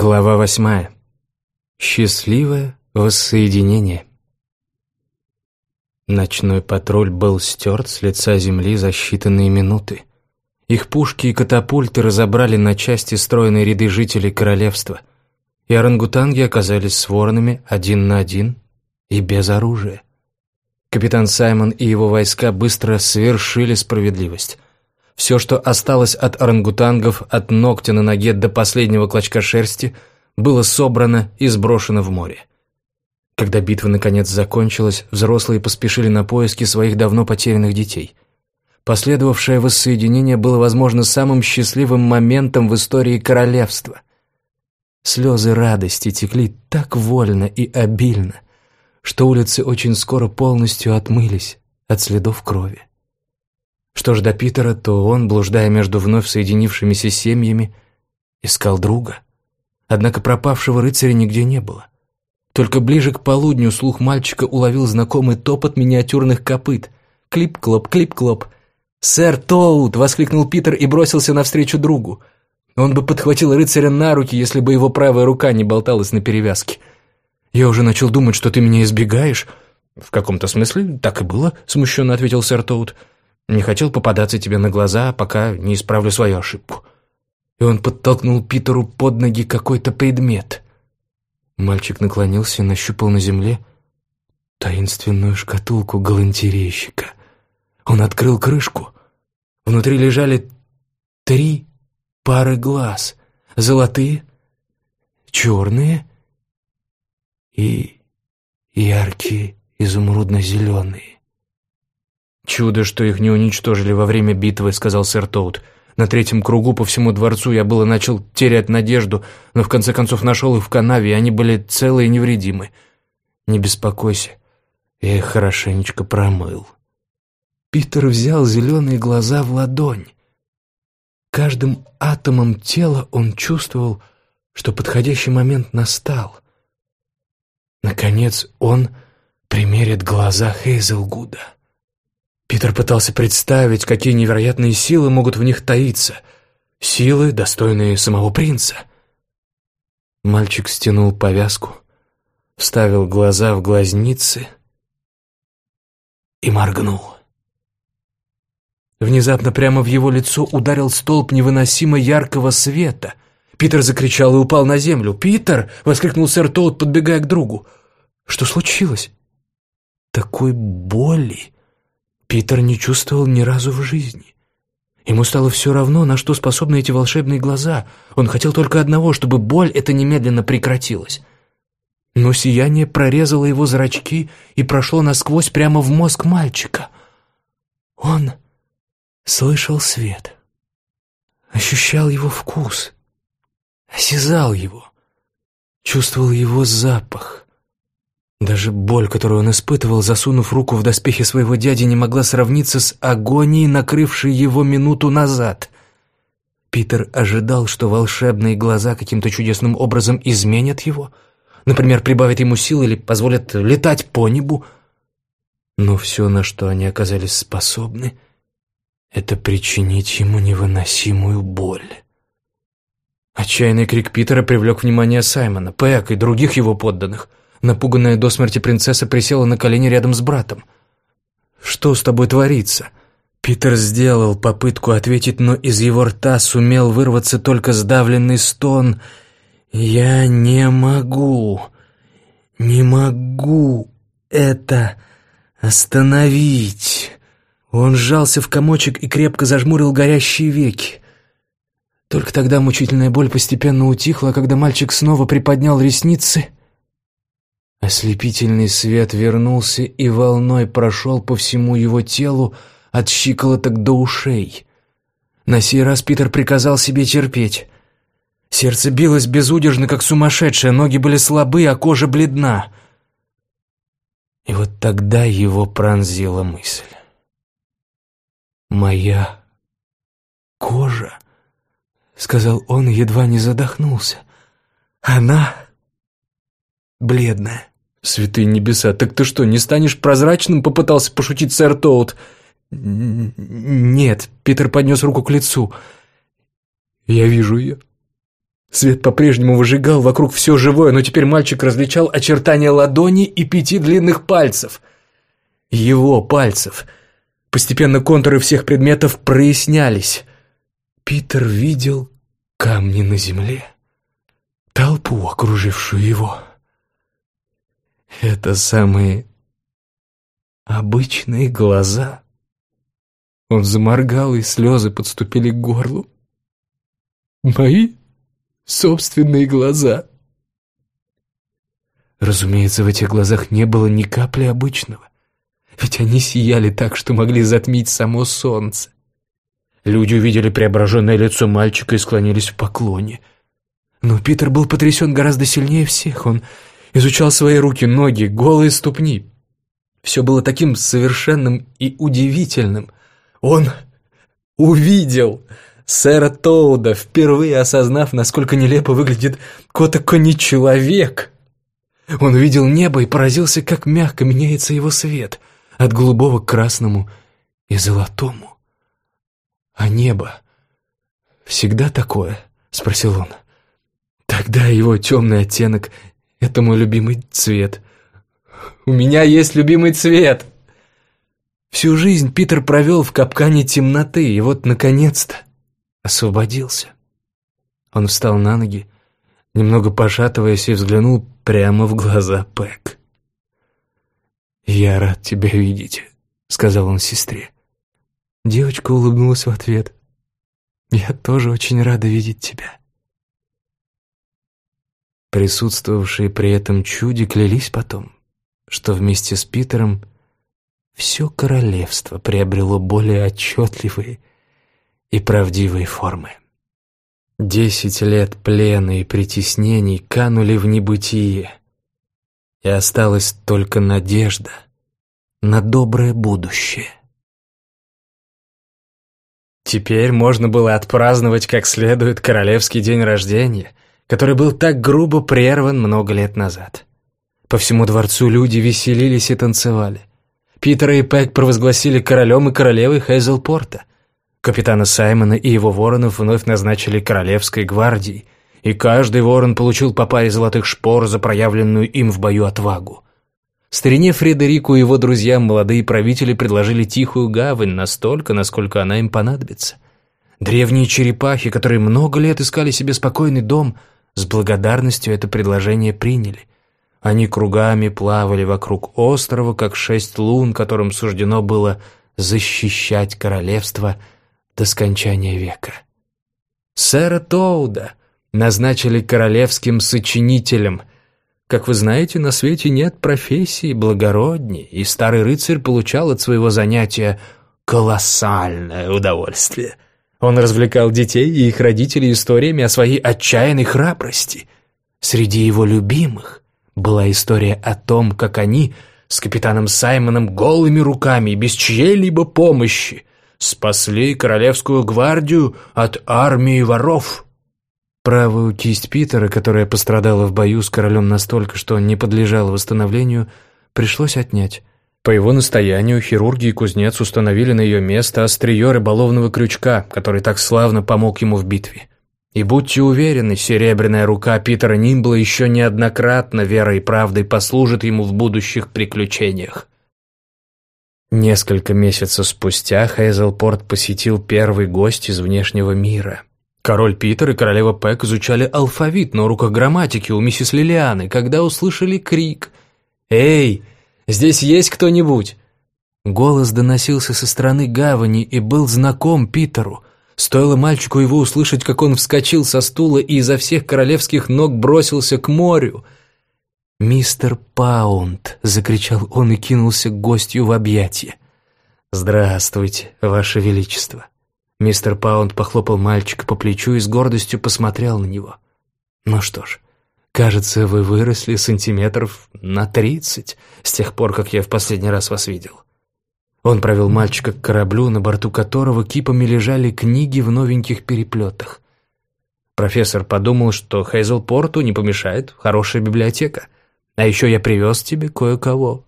Глава восьмая. Счастливое воссоединение. Ночной патруль был стерт с лица земли за считанные минуты. Их пушки и катапульты разобрали на части стройные ряды жителей королевства, и орангутанги оказались с воронами один на один и без оружия. Капитан Саймон и его войска быстро свершили справедливость. Все, что осталось от орангутангов, от ногтя на ноге до последнего клочка шерсти, было собрано и сброшено в море. Когда битва наконец закончилась, взрослые поспешили на поиски своих давно потерянных детей. Последовавшее воссоединение было, возможно, самым счастливым моментом в истории королевства. Слезы радости текли так вольно и обильно, что улицы очень скоро полностью отмылись от следов крови. Что ж до Питера, то он, блуждая между вновь соединившимися семьями, искал друга. Однако пропавшего рыцаря нигде не было. Только ближе к полудню слух мальчика уловил знакомый топот миниатюрных копыт. Клип-клоп, клип-клоп. «Сэр Тоут!» — воскликнул Питер и бросился навстречу другу. Он бы подхватил рыцаря на руки, если бы его правая рука не болталась на перевязке. «Я уже начал думать, что ты меня избегаешь». «В каком-то смысле так и было», — смущенно ответил сэр Тоут. Не хотел попадаться тебе на глаза, пока не исправлю свою ошибку». И он подтолкнул Питеру под ноги какой-то предмет. Мальчик наклонился и нащупал на земле таинственную шкатулку галантерейщика. Он открыл крышку. Внутри лежали три пары глаз. Золотые, черные и яркие изумрудно-зеленые. «Чудо, что их не уничтожили во время битвы», — сказал сэр Тоут. «На третьем кругу по всему дворцу я было начал терять надежду, но в конце концов нашел их в канаве, и они были целы и невредимы. Не беспокойся, я их хорошенечко промыл». Питер взял зеленые глаза в ладонь. Каждым атомом тела он чувствовал, что подходящий момент настал. Наконец он примерит глаза Хейзелгуда. Питер пытался представить, какие невероятные силы могут в них таиться. Силы, достойные самого принца. Мальчик стянул повязку, вставил глаза в глазницы и моргнул. Внезапно прямо в его лицо ударил столб невыносимо яркого света. Питер закричал и упал на землю. «Питер!» — воскликнул сэр Тоут, подбегая к другу. «Что случилось?» «Такой боли!» Питер не чувствовал ни разу в жизни. Ему стало все равно, на что способны эти волшебные глаза. Он хотел только одного, чтобы боль эта немедленно прекратилась. Но сияние прорезало его зрачки и прошло насквозь прямо в мозг мальчика. Он слышал свет, ощущал его вкус, осязал его, чувствовал его запах. Даже боль, которую он испытывал, засунув руку в доспехи своего дяди, не могла сравниться с агонией, накрывшей его минуту назад. Питер ожидал, что волшебные глаза каким-то чудесным образом изменят его, например, прибавят ему сил или позволят летать по небу. Но все, на что они оказались способны, это причинить ему невыносимую боль. Отчаянный крик Питера привлек внимание Саймона, Пэк и других его подданных — Напуганная до смерти принцесса присела на колени рядом с братом. «Что с тобой творится?» Питер сделал попытку ответить, но из его рта сумел вырваться только сдавленный стон. «Я не могу, не могу это остановить». Он сжался в комочек и крепко зажмурил горящие веки. Только тогда мучительная боль постепенно утихла, когда мальчик снова приподнял ресницы Ослепительный свет вернулся и волной прошел по всему его телу от щиколоток до ушей. На сей раз Питер приказал себе терпеть. Сердце билось безудержно, как сумасшедшее, ноги были слабы, а кожа бледна. И вот тогда его пронзила мысль. «Моя кожа», — сказал он, едва не задохнулся, — «она бледная». «Святые небеса, так ты что, не станешь прозрачным?» — попытался пошутить сэр Тоут. «Нет», — Питер поднес руку к лицу. «Я вижу ее. Свет по-прежнему выжигал вокруг все живое, но теперь мальчик различал очертания ладони и пяти длинных пальцев. Его пальцев. Постепенно контуры всех предметов прояснялись. Питер видел камни на земле, толпу, окружившую его. Это самые обычные глаза. Он заморгал, и слезы подступили к горлу. Мои собственные глаза. Разумеется, в этих глазах не было ни капли обычного, ведь они сияли так, что могли затмить само солнце. Люди увидели преображенное лицо мальчика и склонились в поклоне. Но Питер был потрясен гораздо сильнее всех. Он изучал свои руки, ноги, голые ступни. Все было таким совершенным и удивительным. Он увидел сэра Тоуда, впервые осознав, насколько нелепо выглядит Котако человек. Он увидел небо и поразился, как мягко меняется его свет, от голубого к красному и золотому. «А небо всегда такое?» — спросил он. «Тогда его темный оттенок — это мой любимый цвет. У меня есть любимый цвет!» Всю жизнь Питер провел в капкане темноты, и вот, наконец-то, освободился. Он встал на ноги, немного пошатываясь, и взглянул прямо в глаза Пэк. «Я рад тебя видеть», — сказал он сестре. Девочка улыбнулась в ответ. «Я тоже очень рада видеть тебя». Присутствовавшие при этом чуде клялись потом, что вместе с Питером все королевство приобрело более отчетливые и правдивые формы. Десять лет плена и притеснений канули в небытие, и осталась только надежда на доброе будущее. Теперь можно было отпраздновать как следует королевский день рождения, который был так грубо прерван много лет назад. По всему дворцу люди веселились и танцевали. Питера и Пэк провозгласили королем и королевой Хейзелпорта. Капитана Саймона и его воронов вновь назначили королевской гвардией, и каждый ворон получил по паре золотых шпор за проявленную им в бою отвагу. Старине Фредерику и его друзьям молодые правители предложили тихую гавань настолько, насколько она им понадобится. Древние черепахи, которые много лет искали себе спокойный дом, с благодарностью это предложение приняли. Они кругами плавали вокруг острова, как шесть лун, которым суждено было защищать королевство до скончания века. Сэра Тоуда назначили королевским сочинителем. Как вы знаете, на свете нет профессии благородней, и старый рыцарь получал от своего занятия колоссальное удовольствие. Он развлекал детей и их родителей историями о своей отчаянной храбрости. Среди его любимых была история о том, как они с капитаном Саймоном голыми руками и без чьей-либо помощи спасли королевскую гвардию от армии воров. Правую кисть Питера, которая пострадала в бою с королем настолько, что не подлежала восстановлению, пришлось отнять. По его настоянию хирурги и кузнец установили на ее место острие рыболовного крючка, который так славно помог ему в битве. И будьте уверены, серебряная рука Питера Нимбла еще неоднократно верой и правдой послужит ему в будущих приключениях. Несколько месяцев спустя Хейзелпорт посетил первый гость из внешнего мира. Король Питер и королева Пэк изучали алфавит на уроках грамматики у миссис Лилианы, когда услышали крик «Эй, здесь есть кто-нибудь?» Голос доносился со стороны гавани и был знаком Питеру. Стоило мальчику его услышать, как он вскочил со стула и изо всех королевских ног бросился к морю – «Мистер Паунд!» — закричал он и кинулся к гостю в объятия. «Здравствуйте, Ваше Величество!» Мистер Паунд похлопал мальчика по плечу и с гордостью посмотрел на него. «Ну что ж, кажется, вы выросли сантиметров на тридцать с тех пор, как я в последний раз вас видел». Он провел мальчика к кораблю, на борту которого кипами лежали книги в новеньких переплетах. Профессор подумал, что Хейзелпорту не помешает хорошая библиотека — а еще я привез тебе кое-кого».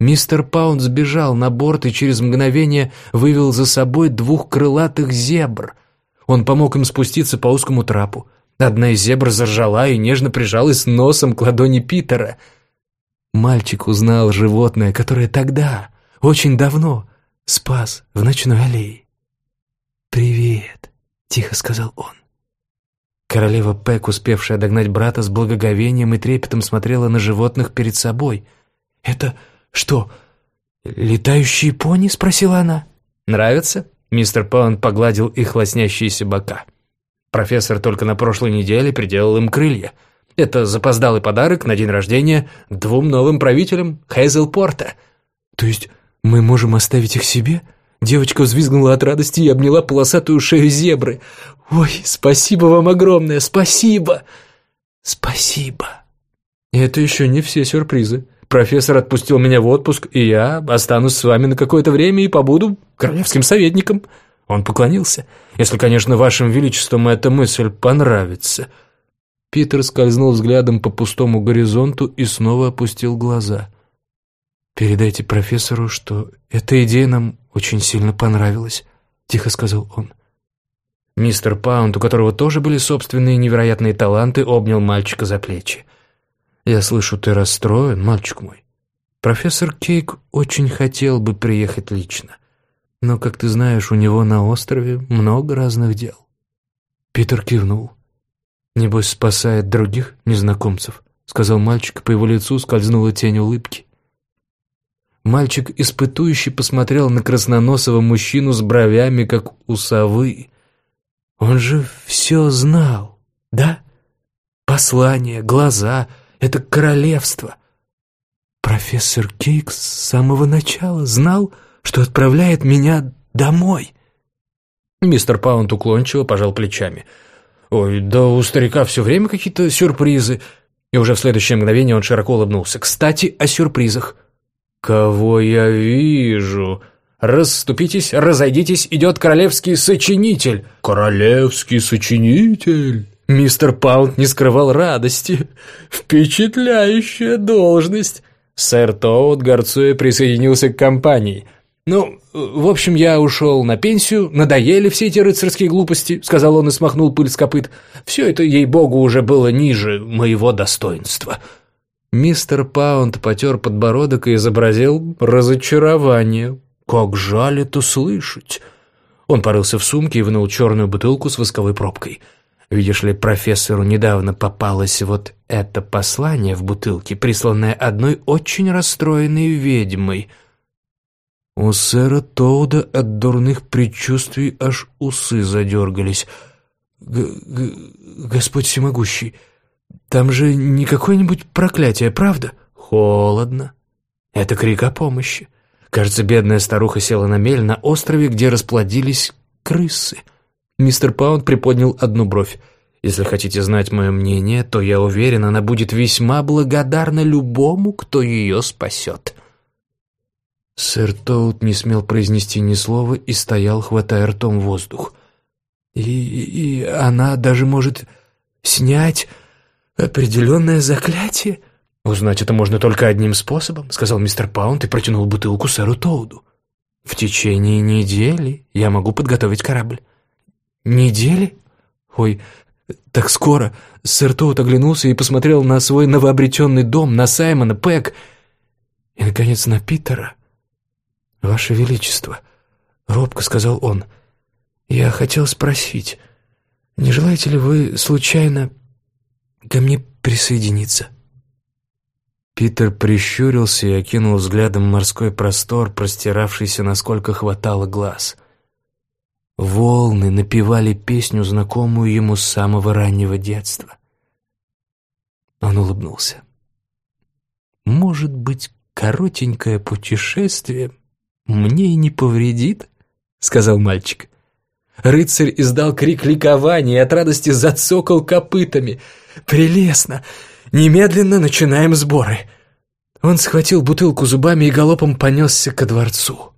Мистер Паунд сбежал на борт и через мгновение вывел за собой двух крылатых зебр. Он помог им спуститься по узкому трапу. Одна из зебр заржала и нежно прижалась носом к ладони Питера. Мальчик узнал животное, которое тогда, очень давно, спас в ночной аллее. «Привет», — тихо сказал он. Королева Пэк, успевшая догнать брата, с благоговением и трепетом смотрела на животных перед собой. «Это что, летающие пони?» — спросила она. «Нравится?» — мистер Паунд погладил их лоснящиеся бока. Профессор только на прошлой неделе приделал им крылья. Это запоздалый подарок на день рождения двум новым правителям Хейзелпорта. «То есть мы можем оставить их себе?» Девочка взвизгнула от радости и обняла полосатую шею зебры. «Ой, спасибо вам огромное, спасибо!» «Спасибо!» Это еще не все сюрпризы. Профессор отпустил меня в отпуск, и я останусь с вами на какое-то время и побуду королевским советником. Он поклонился. Если, конечно, вашим величеством эта мысль понравится. Питер скользнул взглядом по пустому горизонту и снова опустил глаза. «Передайте профессору, что эта идея нам очень сильно понравилась», — тихо сказал он. Мистер Паунд, у которого тоже были собственные невероятные таланты, обнял мальчика за плечи. «Я слышу, ты расстроен, мальчик мой. Профессор Кейк очень хотел бы приехать лично. Но, как ты знаешь, у него на острове много разных дел». Питер кивнул. «Небось, спасает других незнакомцев», — сказал мальчик, по его лицу скользнула тень улыбки. Мальчик испытующе посмотрел на красноносого мужчину с бровями, как у совы. Он же все знал, да? Послание, глаза — это королевство. Профессор Кейкс с самого начала знал, что отправляет меня домой. Мистер Паунд уклончиво пожал плечами. «Ой, да у старика все время какие-то сюрпризы». И уже в следующее мгновение он широко улыбнулся. «Кстати, о сюрпризах. «Кого я вижу?» «Расступитесь, разойдитесь, идет королевский сочинитель!» «Королевский сочинитель!» Мистер Паунд не скрывал радости. «Впечатляющая должность!» Сэр Тоут, горцуя, присоединился к компании. «Ну, в общем, я ушел на пенсию, надоели все эти рыцарские глупости», — сказал он и смахнул пыль с копыт. «Все это, ей-богу, уже было ниже моего достоинства». Мистер Паунд потер подбородок и изобразил разочарование. «Как жаль это слышать!» Он порылся в сумке и вынул черную бутылку с восковой пробкой. Видишь ли, профессору недавно попалось вот это послание в бутылке, присланное одной очень расстроенной ведьмой. У сэра Тоуда от дурных предчувствий аж усы задергались. Г -г «Господь всемогущий!» Там же не какое-нибудь проклятие, правда? Холодно. Это крик о помощи. Кажется, бедная старуха села на мель на острове, где расплодились крысы. Мистер Паунд приподнял одну бровь. Если хотите знать мое мнение, то я уверен, она будет весьма благодарна любому, кто ее спасет. Сэр Тоут не смел произнести ни слова и стоял, хватая ртом воздух. И, и она даже может снять «Определенное заклятие?» «Узнать это можно только одним способом», — сказал мистер Паунд и протянул бутылку сэру Тоуду. «В течение недели я могу подготовить корабль». «Недели? Ой, так скоро!» Сэр Тоут оглянулся и посмотрел на свой новообретенный дом, на Саймона, Пэк и, наконец, на Питера. «Ваше Величество», — робко сказал он, — «я хотел спросить, не желаете ли вы случайно ко мне присоединиться?» Питер прищурился и окинул взглядом морской простор, простиравшийся, насколько хватало глаз. Волны напевали песню, знакомую ему с самого раннего детства. Он улыбнулся. «Может быть, коротенькое путешествие мне и не повредит?» — сказал мальчик. Рыцарь издал крик ликования и от радости зацокал копытами. «Прелестно! Немедленно начинаем сборы!» Он схватил бутылку зубами и галопом понесся ко дворцу.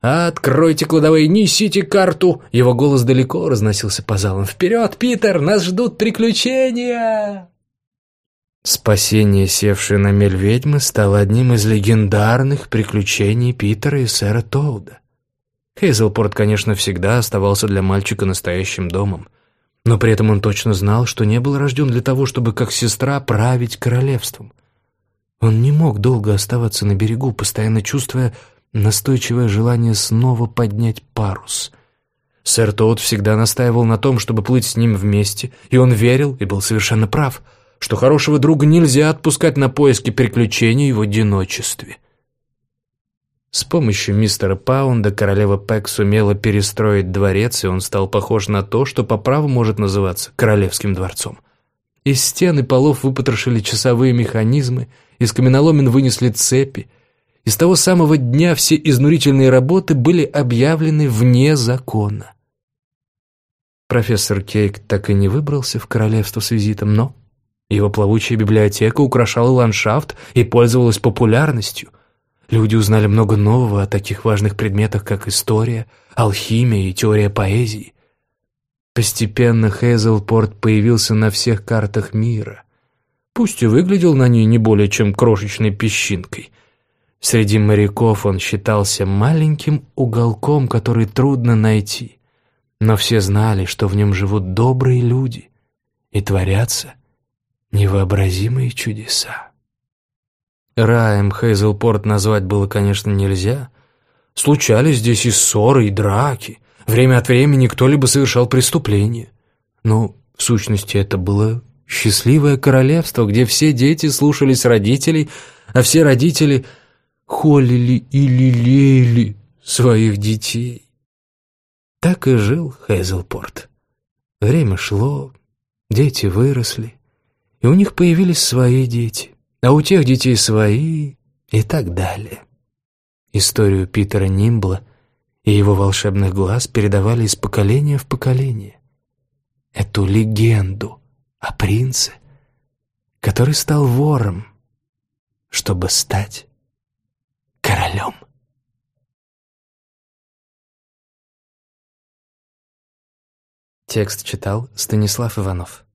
«Откройте кладовые, несите карту!» Его голос далеко разносился по залам. «Вперед, Питер! Нас ждут приключения!» Спасение севшей на мель ведьмы стало одним из легендарных приключений Питера и сэра Тоуда. Хейзелпорт, конечно, всегда оставался для мальчика настоящим домом. Но при этом он точно знал, что не был рожден для того, чтобы как сестра править королевством. Он не мог долго оставаться на берегу, постоянно чувствуя настойчивое желание снова поднять парус. Сэр Тоут всегда настаивал на том, чтобы плыть с ним вместе, и он верил, и был совершенно прав, что хорошего друга нельзя отпускать на поиски приключений в одиночестве. С помощью мистера Паунда королева Пэк сумела перестроить дворец, и он стал похож на то, что по праву может называться королевским дворцом. Из стен и полов выпотрошили часовые механизмы, из каменоломен вынесли цепи, и с того самого дня все изнурительные работы были объявлены вне закона. Профессор Кейк так и не выбрался в королевство с визитом, но его плавучая библиотека украшала ландшафт и пользовалась популярностью. Люди узнали много нового о таких важных предметах, как история, алхимия и теория поэзии. Постепенно Хейзелпорт появился на всех картах мира. Пусть и выглядел на ней не более чем крошечной песчинкой – Среди моряков он считался маленьким уголком, который трудно найти. Но все знали, что в нем живут добрые люди и творятся невообразимые чудеса. Раем Хейзелпорт назвать было, конечно, нельзя. Случались здесь и ссоры, и драки. Время от времени кто-либо совершал преступление. Но, в сущности, это было счастливое королевство, где все дети слушались родителей, а все родители — холили и лелеяли своих детей. Так и жил Хейзелпорт. Время шло, дети выросли, и у них появились свои дети, а у тех детей свои и так далее. Историю Питера Нимбла и его волшебных глаз передавали из поколения в поколение. Эту легенду о принце, который стал вором, чтобы стать королем. Текст читал Станислав Иванов.